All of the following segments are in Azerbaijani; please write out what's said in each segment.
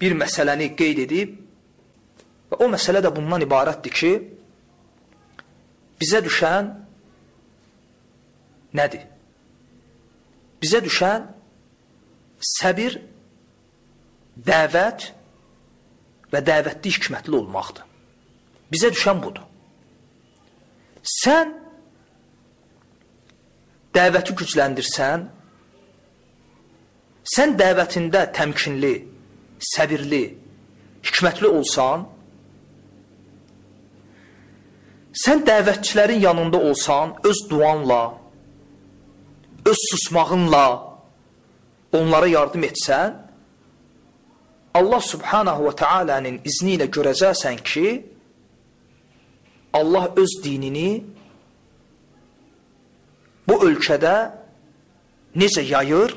bir məsələni qeyd edib və o məsələ də bundan ibarətdir ki, bizə düşən nədir? Bizə düşən səbir, dəvət və dəvətli hikmətli olmaqdır. Bizə düşən budur. Sən dəvəti gücləndirsən, sən dəvətində təmkinli, səbirli, hikmətli olsan, sən dəvətçilərin yanında olsan, öz duanla, öz susmağınla onlara yardım etsən, Allah subhanahu və teala'nın izni ilə görəcəksən ki, Allah öz dinini bu ölkədə necə yayır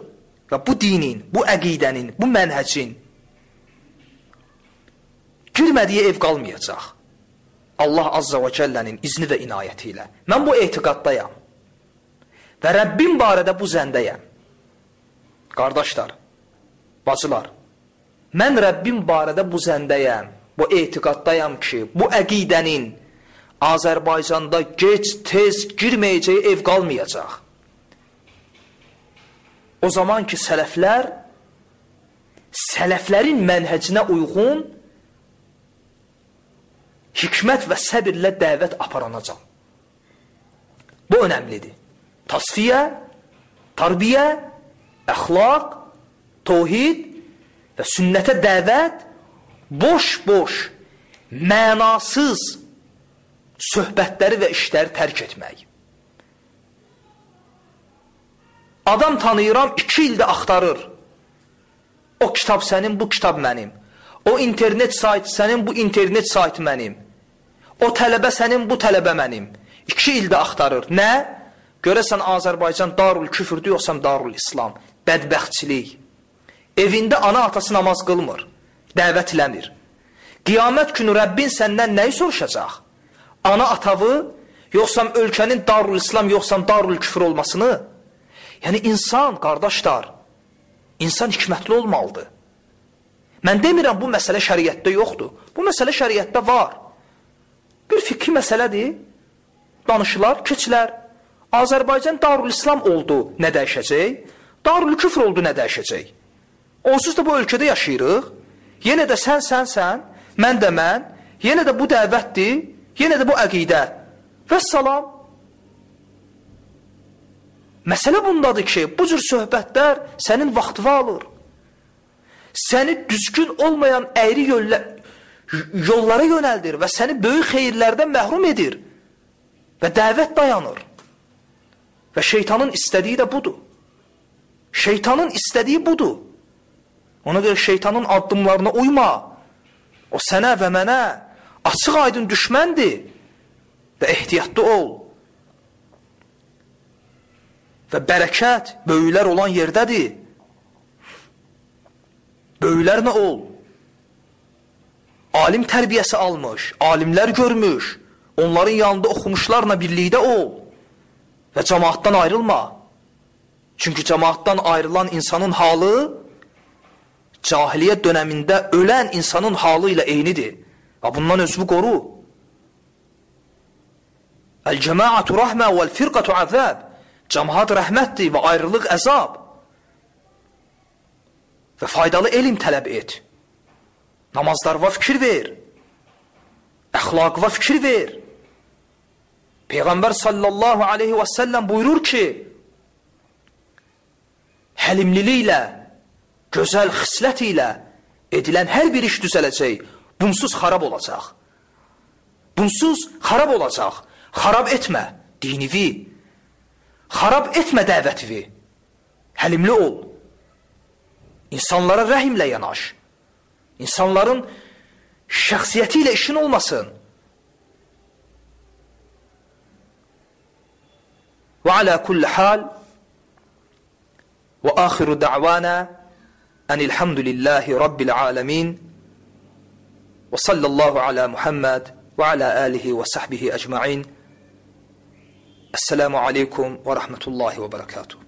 və bu dinin, bu əqidənin, bu mənhəcin girmədiyi ev qalmayacaq. Allah Azza və Cəllənin izni və inayəti ilə. Mən bu etiqaddayam. Və Rəbbim barədə bu zəndəyəm. Qardaşlar, bacılar, mən Rəbbim barədə bu zəndəyəm, bu etiqaddayam ki, bu əqidənin Azərbaycanda gec, tez girməyəcəyi ev qalmayacaq. O zaman ki, sələflər sələflərin mənhəcinə uyğun hikmət və səbirlə dəvət aparanacaq. Bu önəmlidir. Tasfiyə, tarbiyə, əxlaq, tohid və sünnətə dəvət boş-boş, mənasız söhbətləri və işləri tərk etmək. Adam tanıyıram, iki ildə axtarır. O kitab sənin, bu kitab mənim. O internet sayt sənin, bu internet sayt mənim. O tələbə sənin, bu tələbə mənim. İki ildə axtarır. Nə? Görəsən Azərbaycan darul küfürdür, yoxsa darul İslam. Bədbəxtçilik. Evində ana atası namaz qılmır. Dəvət eləmir. Qiyamət günü Rəbbin səndən nəyi soruşacaq? Ana atavı, yoxsa ölkənin darul İslam, yoxsa darul küfür olmasını? Yəni insan, qardaşlar, insan hikmətli olmalıdır. Mən demirəm bu məsələ şəriətdə yoxdur. Bu məsələ şəriətdə var. Fikri məsələdir. Danışılar, keçilər. Azərbaycan Darül İslam oldu, nə dəyişəcək? Darül Küfr oldu, nə dəyişəcək? Onsuz da bu ölkədə yaşayırıq. Yenə də sən sənsən, mən də mən. Yenə də bu dəvətdir, yenə də bu əqidə. Və salam. Məsələ bundadır ki, bu cür söhbətlər sənin vaxtını alır. Səni düzgün olmayan əyri yollar, yollara yönəldir və səni böyük xeyirlərdən məhrum edir. Və dəvət dayanır. Və şeytanın istədiyi də budur. Şeytanın istədiyi budur. Ona görə şeytanın addımlarına uyma. O sənə və mənə açıq aydın düşməndir. Və ehtiyatlı ol. Və bərəkət böyüklər olan yerdədir. Böyüklər nə ol? Alim tərbiyəsi almış, alimlər görmüş, onların yanında oxumuşlarla birlikdə ol və cəmaatdan ayrılma. Çünki cəmaatdan ayrılan insanın halı cahiliyyət dönəmində ölən insanın halı ilə eynidir. Və bundan özünü qoru. Əl-cəmaatu rəhmə vəl-firqatu əzəb. Cəmaat rəhmətdir və ayrılıq əzab. Və faydalı elm tələb et. Namazlarına fikir ver. Əxlaqına fikir ver. Peyğəmbər sallallahu aleyhi və səlləm buyurur ki, həlimliliklə, gözəl xislət ilə edilən hər bir iş düzələcək, bunsuz xarab olacaq. Bunsuz xarab olacaq. Xarab etmə dinivi. Xarab etmə dəvətivi. Həlimli ol. İnsanlara rəhimlə yanaş. İnsanların şəxsiyyəti ilə işin olmasın. Və alə kulli hal və axiru da'vana enilhamdülillahi rabbil alemin və sallallahu ala Muhammed və ala alihi və sahbihi ecma'in. Esselamu aleykum və rahmetullahi və berekatuhu.